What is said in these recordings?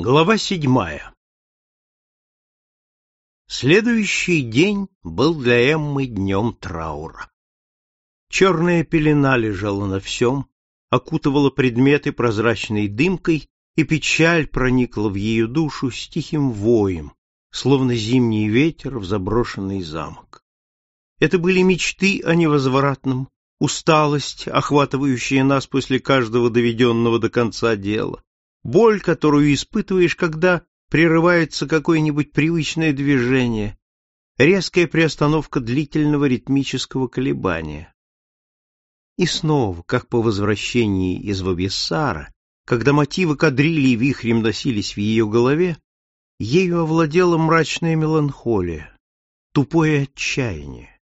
Глава седьмая Следующий день был для Эммы днем траура. Черная пелена лежала на всем, окутывала предметы прозрачной дымкой, и печаль проникла в ее душу с тихим воем, словно зимний ветер в заброшенный замок. Это были мечты о невозвратном, усталость, охватывающая нас после каждого доведенного до конца дела, боль, которую испытываешь, когда прерывается какое-нибудь привычное движение, резкая приостановка длительного ритмического колебания. И снова, как по возвращении из Вависсара, когда мотивы кадрилии вихрем носились в ее голове, ею овладела мрачная меланхолия, тупое отчаяние.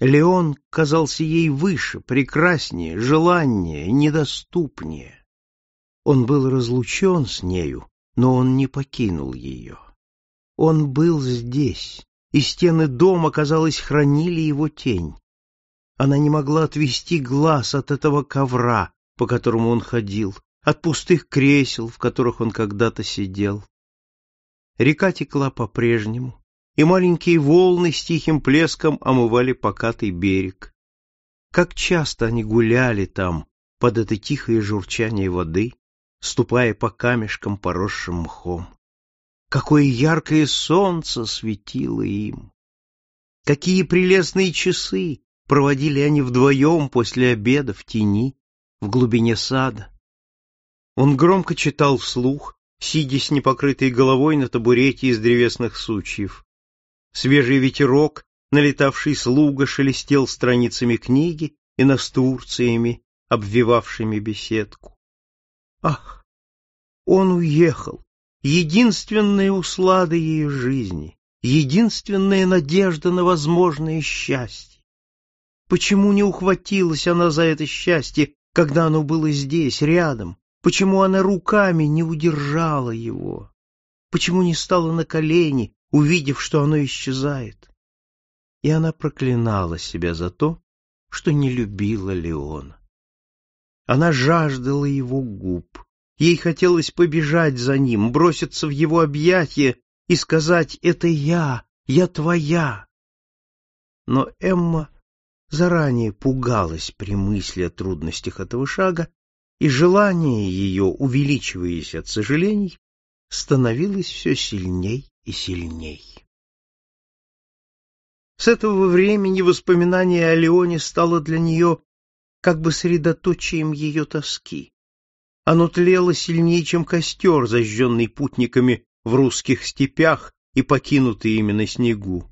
Леон казался ей выше, прекраснее, желаннее, недоступнее. Он был разлучен с нею, но он не покинул ее. Он был здесь, и стены дома, казалось, хранили его тень. Она не могла отвести глаз от этого ковра, по которому он ходил, от пустых кресел, в которых он когда-то сидел. Река текла по-прежнему, и маленькие волны с тихим плеском омывали покатый берег. Как часто они гуляли там, под это тихое журчание воды, ступая по камешкам, поросшим мхом. Какое яркое солнце светило им! Какие прелестные часы проводили они вдвоем после обеда в тени, в глубине сада. Он громко читал вслух, сидя с непокрытой головой на табурете из древесных сучьев. Свежий ветерок, налетавший с луга, шелестел страницами книги и настурциями, обвивавшими беседку. Ах, он уехал, единственная услада ее жизни, единственная надежда на возможное счастье. Почему не ухватилась она за это счастье, когда оно было здесь, рядом? Почему она руками не удержала его? Почему не стала на колени, увидев, что оно исчезает? И она проклинала себя за то, что не любила Леона. Она жаждала его губ. Ей хотелось побежать за ним, броситься в его объятия и сказать «Это я, я твоя». Но Эмма заранее пугалась при мысли о трудностях этого шага, и желание ее, увеличиваясь от сожалений, становилось все сильней и сильней. С этого времени воспоминание о Леоне стало для нее как бы средоточием ее тоски. Оно тлело сильнее, чем костер, зажженный путниками в русских степях и покинутый ими на снегу.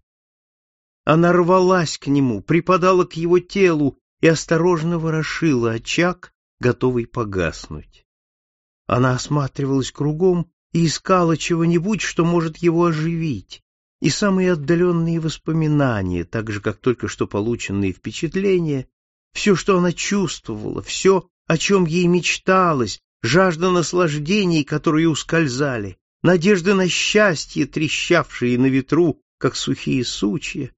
Она рвалась к нему, припадала к его телу и осторожно ворошила очаг, готовый погаснуть. Она осматривалась кругом и искала чего-нибудь, что может его оживить, и самые отдаленные воспоминания, так же, как только что полученные впечатления, все, что она чувствовала, все, о чем ей мечталось, жажда наслаждений, которые ускользали, надежды на счастье, трещавшие на ветру, как сухие сучья,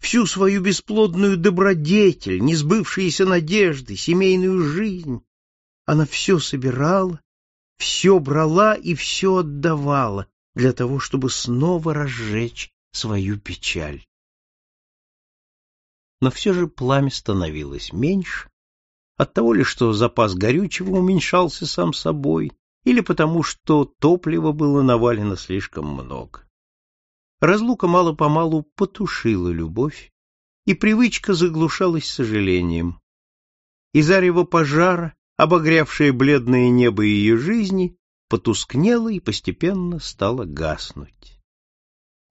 всю свою бесплодную добродетель, несбывшиеся надежды, семейную жизнь. Она все собирала, все брала и все отдавала для того, чтобы снова разжечь свою печаль но все же пламя становилось меньше, от того ли, что запас горючего уменьшался сам собой, или потому, что топлива было навалено слишком много. Разлука мало-помалу потушила любовь, и привычка заглушалась сожалением. И зарево пожара, обогрявшее бледное небо ее жизни, потускнело и постепенно стало гаснуть.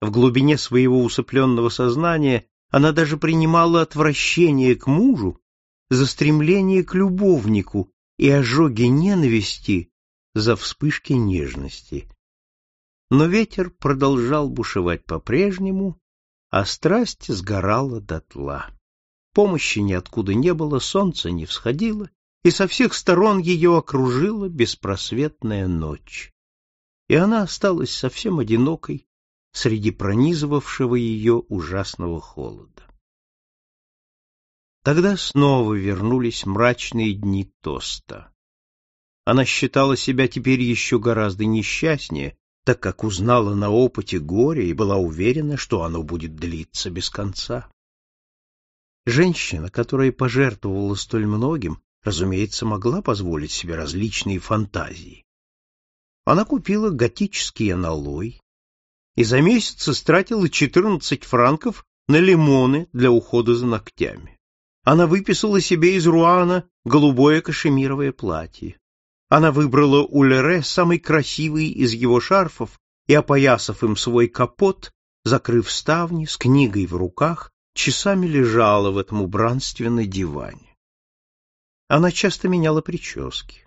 В глубине своего усыпленного сознания она даже принимала отвращение к мужу за стремление к любовнику и ожоги ненависти за вспышки нежности. Но ветер продолжал бушевать по-прежнему, а страсть сгорала дотла. Помощи ниоткуда не было, солнце не всходило, и со всех сторон ее окружила беспросветная ночь. И она осталась совсем одинокой среди пронизывавшего ее ужасного холода. Тогда снова вернулись мрачные дни тоста. Она считала себя теперь еще гораздо несчастнее, так как узнала на опыте горе и была уверена, что оно будет длиться без конца. Женщина, которая пожертвовала столь многим, разумеется, могла позволить себе различные фантазии. Она купила готический аналой и за месяц истратила 14 франков на лимоны для ухода за ногтями. Она выписала себе из Руана голубое кашемировое платье. Она выбрала у Лере самый красивый из его шарфов и, опоясав им свой капот, закрыв ставни, с книгой в руках, часами лежала в этом убранственном диване. Она часто меняла прически.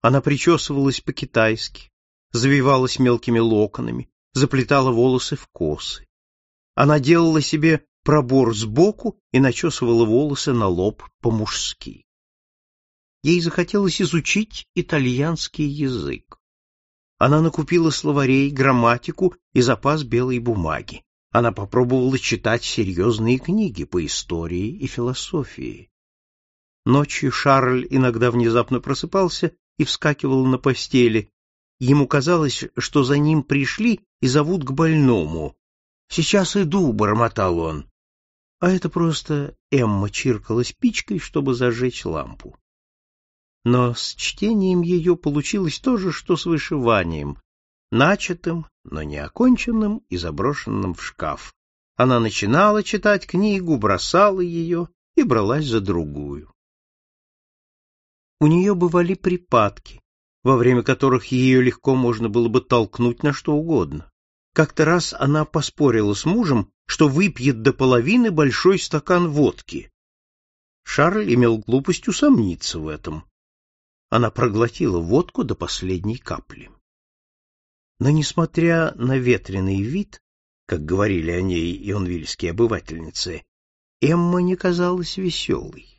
Она причесывалась по-китайски, завивалась мелкими локонами, заплетала волосы в косы. Она делала себе пробор сбоку и начесывала волосы на лоб по-мужски. Ей захотелось изучить итальянский язык. Она накупила словарей, грамматику и запас белой бумаги. Она попробовала читать серьезные книги по истории и философии. Ночью Шарль иногда внезапно просыпался и вскакивал на постели. Ему казалось, что за ним пришли и зовут к больному. «Сейчас иду», — бормотал он. А это просто Эмма чиркала спичкой, чтобы зажечь лампу но с чтением ее получилось то же, что с вышиванием, начатым, но не оконченным и заброшенным в шкаф. Она начинала читать книгу, бросала ее и бралась за другую. У нее бывали припадки, во время которых ее легко можно было бы толкнуть на что угодно. Как-то раз она поспорила с мужем, что выпьет до половины большой стакан водки. Шарль имел глупость усомниться в этом. Она проглотила водку до последней капли. Но, несмотря на ветреный вид, как говорили о ней ионвильские обывательницы, Эмма не казалась веселой.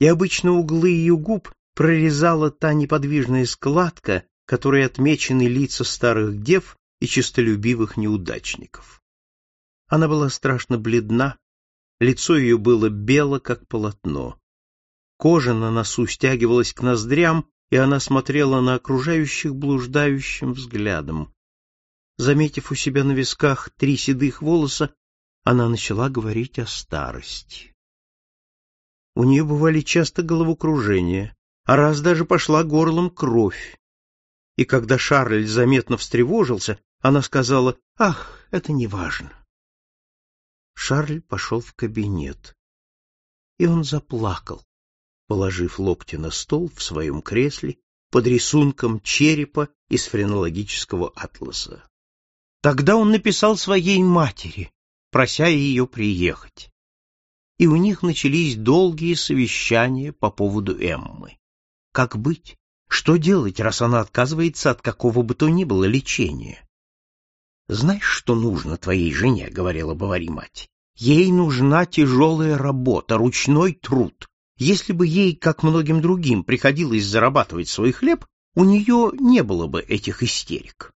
И обычно углы ее губ прорезала та неподвижная складка, которой отмечены лица старых дев и честолюбивых неудачников. Она была страшно бледна, лицо ее было бело, как полотно. Кожа на носу стягивалась к ноздрям, и она смотрела на окружающих блуждающим взглядом. Заметив у себя на висках три седых волоса, она начала говорить о старости. У нее бывали часто головокружения, а раз даже пошла горлом кровь. И когда Шарль заметно встревожился, она сказала, «Ах, это не важно». Шарль пошел в кабинет, и он заплакал положив локти на стол в своем кресле под рисунком черепа из френологического атласа. Тогда он написал своей матери, прося ее приехать. И у них начались долгие совещания по поводу Эммы. Как быть? Что делать, раз она отказывается от какого бы то ни было лечения? «Знаешь, что нужно твоей жене?» — говорила Бавари мать. «Ей нужна тяжелая работа, ручной труд. Если бы ей, как многим другим, приходилось зарабатывать свой хлеб, у нее не было бы этих истерик.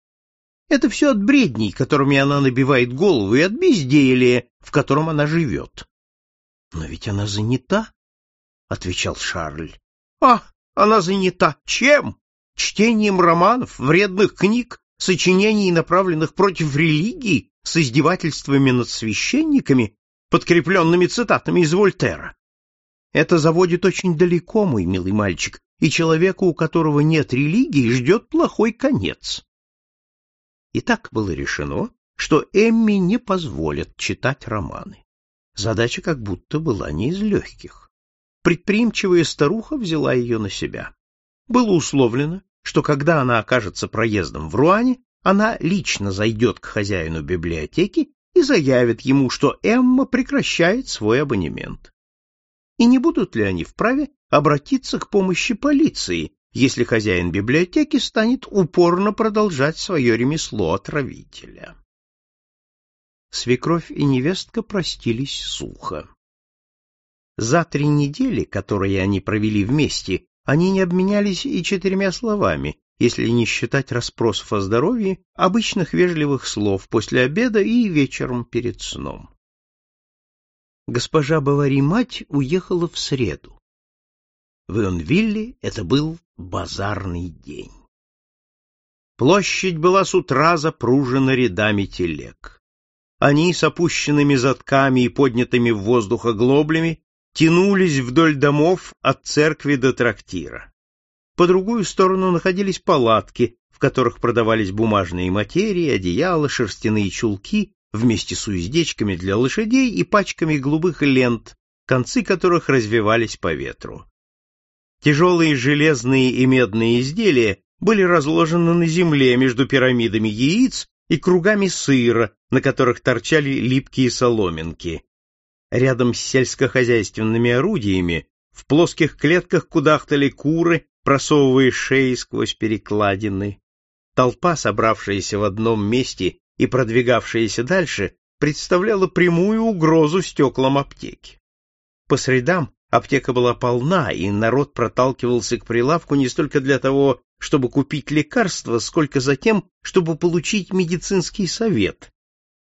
Это все от бредней, которыми она набивает голову, и от безделия, в котором она живет. — Но ведь она занята, — отвечал Шарль. — А, она занята. Чем? Чтением романов, вредных книг, сочинений, направленных против религии, с издевательствами над священниками, подкрепленными цитатами из Вольтера. Это заводит очень далеко, мой милый мальчик, и человеку, у которого нет религии, ждет плохой конец. И так было решено, что Эмми не позволят читать романы. Задача как будто была не из легких. Предприимчивая старуха взяла ее на себя. Было условлено, что когда она окажется проездом в Руане, она лично зайдет к хозяину библиотеки и заявит ему, что Эмма прекращает свой абонемент и не будут ли они вправе обратиться к помощи полиции, если хозяин библиотеки станет упорно продолжать свое ремесло отравителя. Свекровь и невестка простились сухо. За три недели, которые они провели вместе, они не обменялись и четырьмя словами, если не считать расспросов о здоровье, обычных вежливых слов после обеда и вечером перед сном. Госпожа Бавари-мать уехала в среду. В Ионвилле это был базарный день. Площадь была с утра запружена рядами телег. Они с опущенными задками и поднятыми в воздух оглоблями тянулись вдоль домов от церкви до трактира. По другую сторону находились палатки, в которых продавались бумажные материи, одеяла, шерстяные чулки вместе с уздечками для лошадей и пачками голубых лент, концы которых развивались по ветру. Тяжелые железные и медные изделия были разложены на земле между пирамидами яиц и кругами сыра, на которых торчали липкие соломинки. Рядом с сельскохозяйственными орудиями в плоских клетках кудахтали куры, просовывая шеи сквозь перекладины. Толпа, собравшаяся в одном месте и продвигавшаяся дальше, представляла прямую угрозу стеклам аптеки. По средам аптека была полна, и народ проталкивался к прилавку не столько для того, чтобы купить лекарство, сколько за тем, чтобы получить медицинский совет.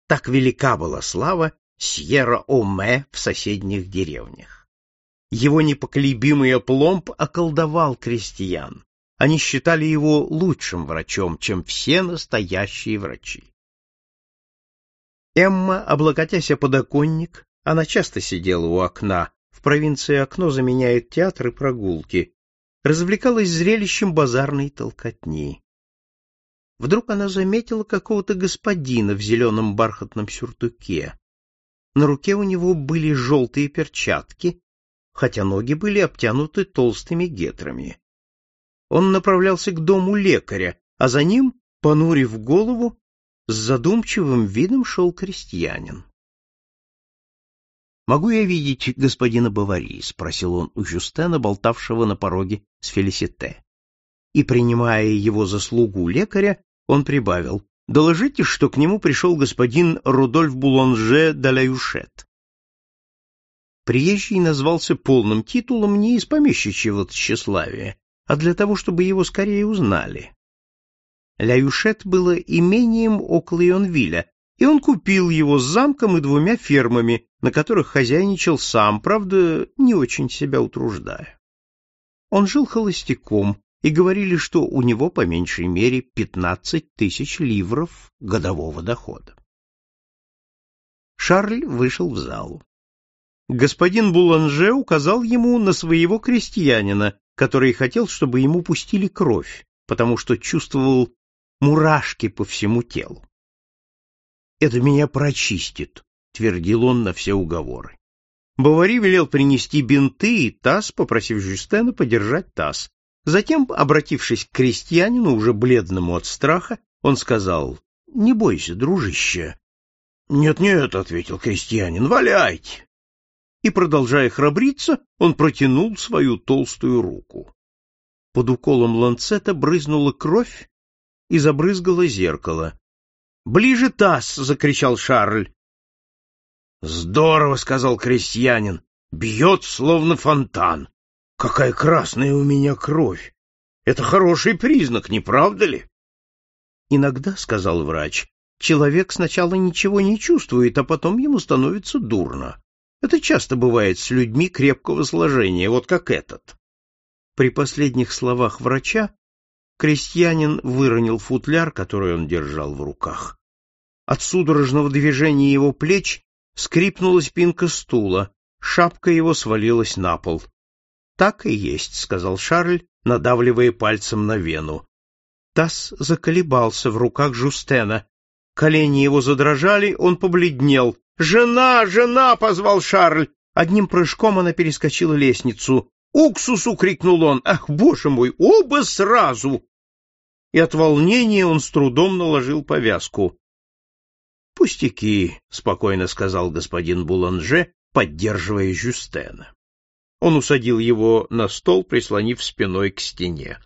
Так велика была слава Сьерра-Оме в соседних деревнях. Его непоколебимый опломб околдовал крестьян. Они считали его лучшим врачом, чем все настоящие врачи. Эмма, облокотясь о подоконник, она часто сидела у окна, в провинции окно заменяет театр и прогулки, развлекалась зрелищем базарной толкотни. Вдруг она заметила какого-то господина в зеленом бархатном сюртуке. На руке у него были желтые перчатки, хотя ноги были обтянуты толстыми гетрами. Он направлялся к дому лекаря, а за ним, понурив голову, с задумчивым видом шел крестьянин. «Могу я видеть господина Бавари?» — спросил он у Жюстена, болтавшего на пороге с Фелисите. И, принимая его заслугу лекаря, он прибавил, «Доложите, что к нему пришел господин Рудольф де Лаюшет». Приезжий назвался полным титулом не из помещичьего тщеславия, а для того, чтобы его скорее узнали. Ляюшет было имением около Ионвиля, и он купил его с замком и двумя фермами, на которых хозяйничал сам, правда, не очень себя утруждая. Он жил холостяком, и говорили, что у него по меньшей мере пятнадцать тысяч ливров годового дохода. Шарль вышел в залу. Господин Буланже указал ему на своего крестьянина, который хотел, чтобы ему пустили кровь, потому что чувствовал мурашки по всему телу. «Это меня прочистит», — твердил он на все уговоры. Бавари велел принести бинты и таз, попросив Жюстена подержать таз. Затем, обратившись к крестьянину, уже бледному от страха, он сказал, «Не бойся, дружище». «Нет-нет», — ответил крестьянин, — «валяйте». И, продолжая храбриться, он протянул свою толстую руку. Под уколом ланцета брызнула кровь, и забрызгало зеркало. «Ближе таз!» — закричал Шарль. «Здорово!» — сказал крестьянин. «Бьет, словно фонтан. Какая красная у меня кровь! Это хороший признак, не правда ли?» «Иногда, — сказал врач, — человек сначала ничего не чувствует, а потом ему становится дурно. Это часто бывает с людьми крепкого сложения, вот как этот». При последних словах врача крестьянин выронил футляр, который он держал в руках. От судорожного движения его плеч скрипнула спинка стула, шапка его свалилась на пол. «Так и есть», — сказал Шарль, надавливая пальцем на вену. Тасс заколебался в руках Жустена. Колени его задрожали, он побледнел. «Жена! Жена!» — позвал Шарль. Одним прыжком она перескочила лестницу. «Уксусу!» — крикнул он. «Ах, боже мой! Оба сразу!» и от волнения он с трудом наложил повязку. — Пустяки, — спокойно сказал господин Буланже, поддерживая Жюстена. Он усадил его на стол, прислонив спиной к стене.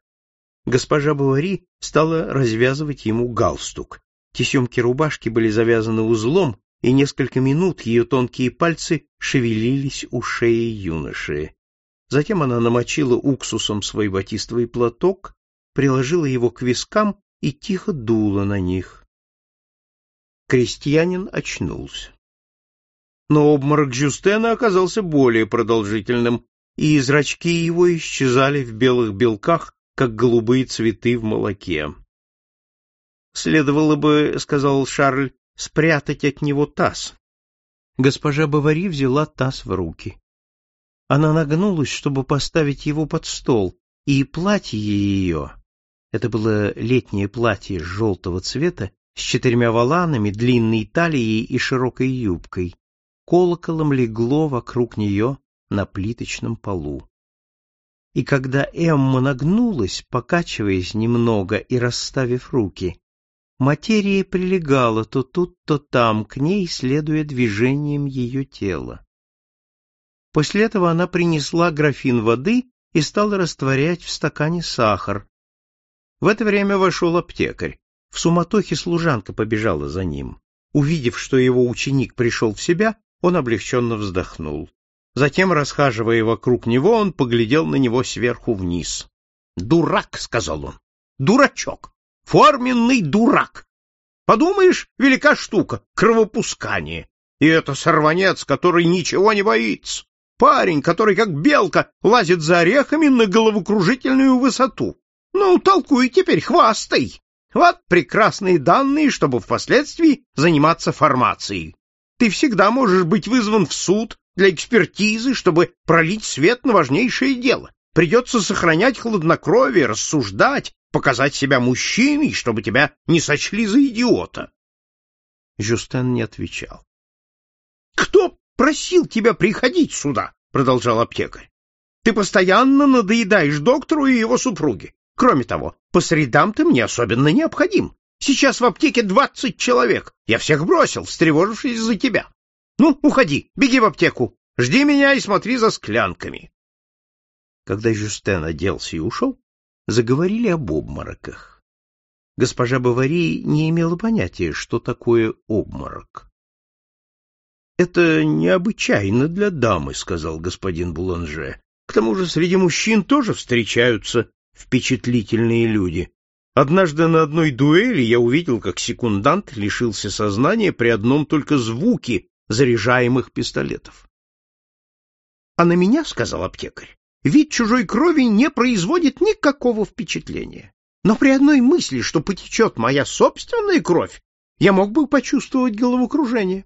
Госпожа Бавари стала развязывать ему галстук. Тесемки рубашки были завязаны узлом, и несколько минут ее тонкие пальцы шевелились у шеи юноши. Затем она намочила уксусом свой батистовый платок приложила его к вискам и тихо дула на них. Крестьянин очнулся. Но обморок Жюстена оказался более продолжительным. и зрачки его исчезали в белых белках, как голубые цветы в молоке. «Следовало бы, — сказал Шарль, — спрятать от него таз». Госпожа Бавари взяла таз в руки. Она нагнулась, чтобы поставить его под стол, и платье ее, это было летнее платье желтого цвета, с четырьмя воланами, длинной талией и широкой юбкой, колоколом легло вокруг нее на плиточном полу. И когда Эмма нагнулась, покачиваясь немного и расставив руки, материя прилегала то тут, то там к ней, следуя движениям ее тела. После этого она принесла графин воды и стала растворять в стакане сахар. В это время вошел аптекарь. В суматохе служанка побежала за ним. Увидев, что его ученик пришел в себя, он облегченно вздохнул. Затем, расхаживая вокруг него, он поглядел на него сверху вниз. «Дурак!» — сказал он. «Дурачок! Форменный дурак! Подумаешь, велика штука — кровопускание. И это сорванец, который ничего не боится. Парень, который, как белка, лазит за орехами на головокружительную высоту. Ну, толкуй теперь, хвастай! Вот прекрасные данные, чтобы впоследствии заниматься формацией. Ты всегда можешь быть вызван в суд для экспертизы, чтобы пролить свет на важнейшее дело. Придется сохранять хладнокровие, рассуждать, показать себя мужчиной, чтобы тебя не сочли за идиота. Жюстен не отвечал. — Кто просил тебя приходить сюда? — продолжал аптекарь. — Ты постоянно надоедаешь доктору и его супруге. Кроме того, по средам ты мне особенно необходим. Сейчас в аптеке двадцать человек. Я всех бросил, встревожившись за тебя. Ну, уходи, беги в аптеку. Жди меня и смотри за склянками. Когда Жюстен оделся и ушел, заговорили об обмороках. Госпожа Бавари не имела понятия, что такое обморок. «Это необычайно для дамы», — сказал господин Буланже. «К тому же среди мужчин тоже встречаются впечатлительные люди. Однажды на одной дуэли я увидел, как секундант лишился сознания при одном только звуке заряжаемых пистолетов. — А на меня, — сказал аптекарь, — вид чужой крови не производит никакого впечатления. Но при одной мысли, что потечет моя собственная кровь, я мог бы почувствовать головокружение,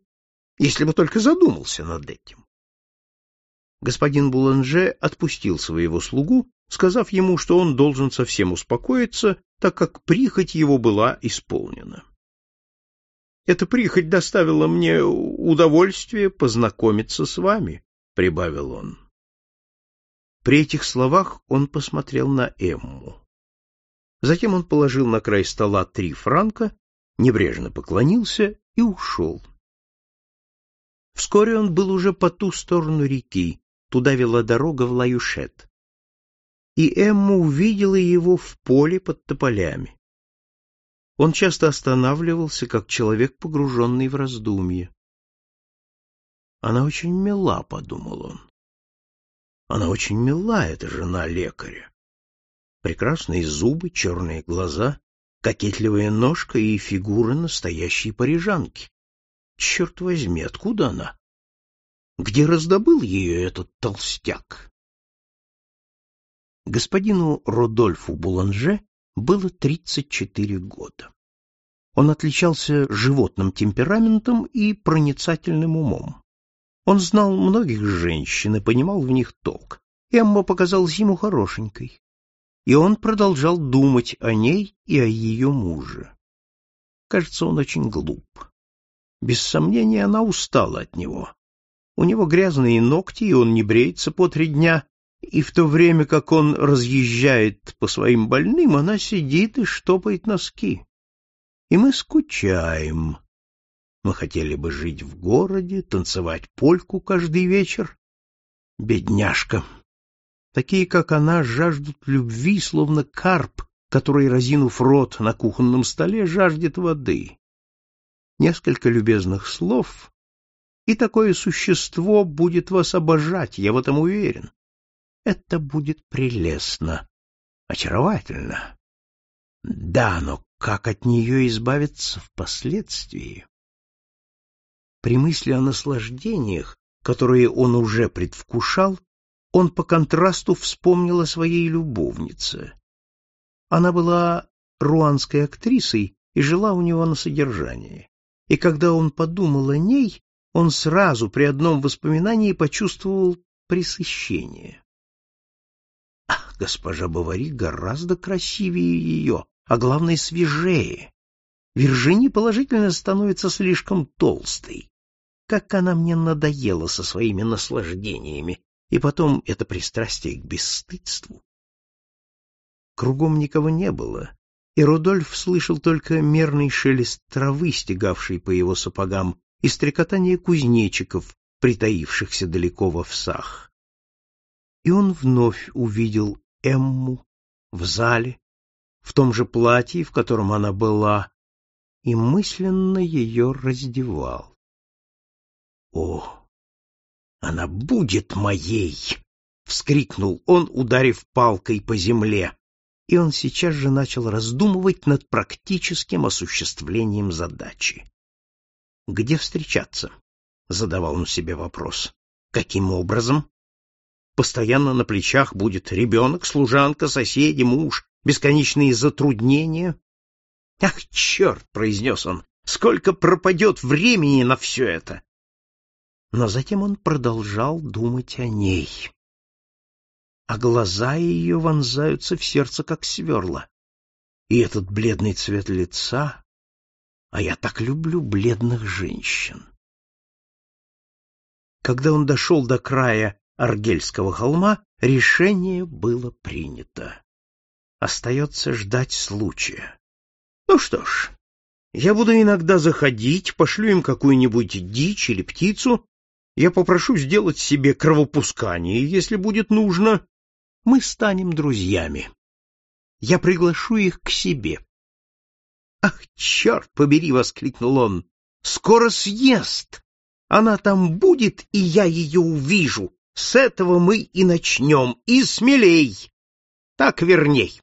если бы только задумался над этим. Господин Буланже отпустил своего слугу сказав ему, что он должен совсем успокоиться, так как прихоть его была исполнена. «Эта прихоть доставила мне удовольствие познакомиться с вами», — прибавил он. При этих словах он посмотрел на Эмму. Затем он положил на край стола три франка, небрежно поклонился и ушел. Вскоре он был уже по ту сторону реки, туда вела дорога в Лаюшет и Эмма увидела его в поле под тополями. Он часто останавливался, как человек, погруженный в раздумье. «Она очень мила», — подумал он. «Она очень мила, эта жена лекаря. Прекрасные зубы, черные глаза, кокетливая ножка и фигура настоящей парижанки. Черт возьми, откуда она? Где раздобыл ее этот толстяк?» Господину Родольфу Буланже было 34 года. Он отличался животным темпераментом и проницательным умом. Он знал многих женщин и понимал в них толк. Эмма показалась ему хорошенькой, и он продолжал думать о ней и о ее муже. Кажется, он очень глуп. Без сомнения, она устала от него. У него грязные ногти, и он не бреется по три дня, и в то время как он разъезжает по своим больным, она сидит и штопает носки. И мы скучаем. Мы хотели бы жить в городе, танцевать польку каждый вечер. Бедняжка! Такие, как она, жаждут любви, словно карп, который, разинув рот на кухонном столе, жаждет воды. Несколько любезных слов, и такое существо будет вас обожать, я в этом уверен. Это будет прелестно, очаровательно. Да, но как от нее избавиться впоследствии? При мысли о наслаждениях, которые он уже предвкушал, он по контрасту вспомнил о своей любовнице. Она была руанской актрисой и жила у него на содержании. И когда он подумал о ней, он сразу при одном воспоминании почувствовал пресыщение. Госпожа Бавари гораздо красивее ее, а главное свежее. Виржини положительно становится слишком толстой. Как она мне надоела со своими наслаждениями, и потом это пристрастие к бесстыдству. Кругом никого не было, и Рудольф слышал только мерный шелест травы, стегавшей по его сапогам, и стрекотание кузнечиков, притаившихся далеко во всах. И он вновь увидел Эмму в зале, в том же платье, в котором она была, и мысленно ее раздевал. О, она будет моей! вскрикнул он, ударив палкой по земле, и он сейчас же начал раздумывать над практическим осуществлением задачи. Где встречаться? задавал он себе вопрос. Каким образом? Постоянно на плечах будет ребенок, служанка, соседи, муж, бесконечные затруднения. Ах, черт, произнес он, сколько пропадет времени на все это! Но затем он продолжал думать о ней. А глаза ее вонзаются в сердце, как сверла. И этот бледный цвет лица... А я так люблю бледных женщин. Когда он дошел до края Аргельского холма, решение было принято. Остается ждать случая. Ну что ж, я буду иногда заходить, пошлю им какую-нибудь дичь или птицу, я попрошу сделать себе кровопускание, если будет нужно, мы станем друзьями. Я приглашу их к себе. Ах, черт побери, воскликнул он. Скоро съест. Она там будет, и я ее увижу. С этого мы и начнем, и смелей. Так верней.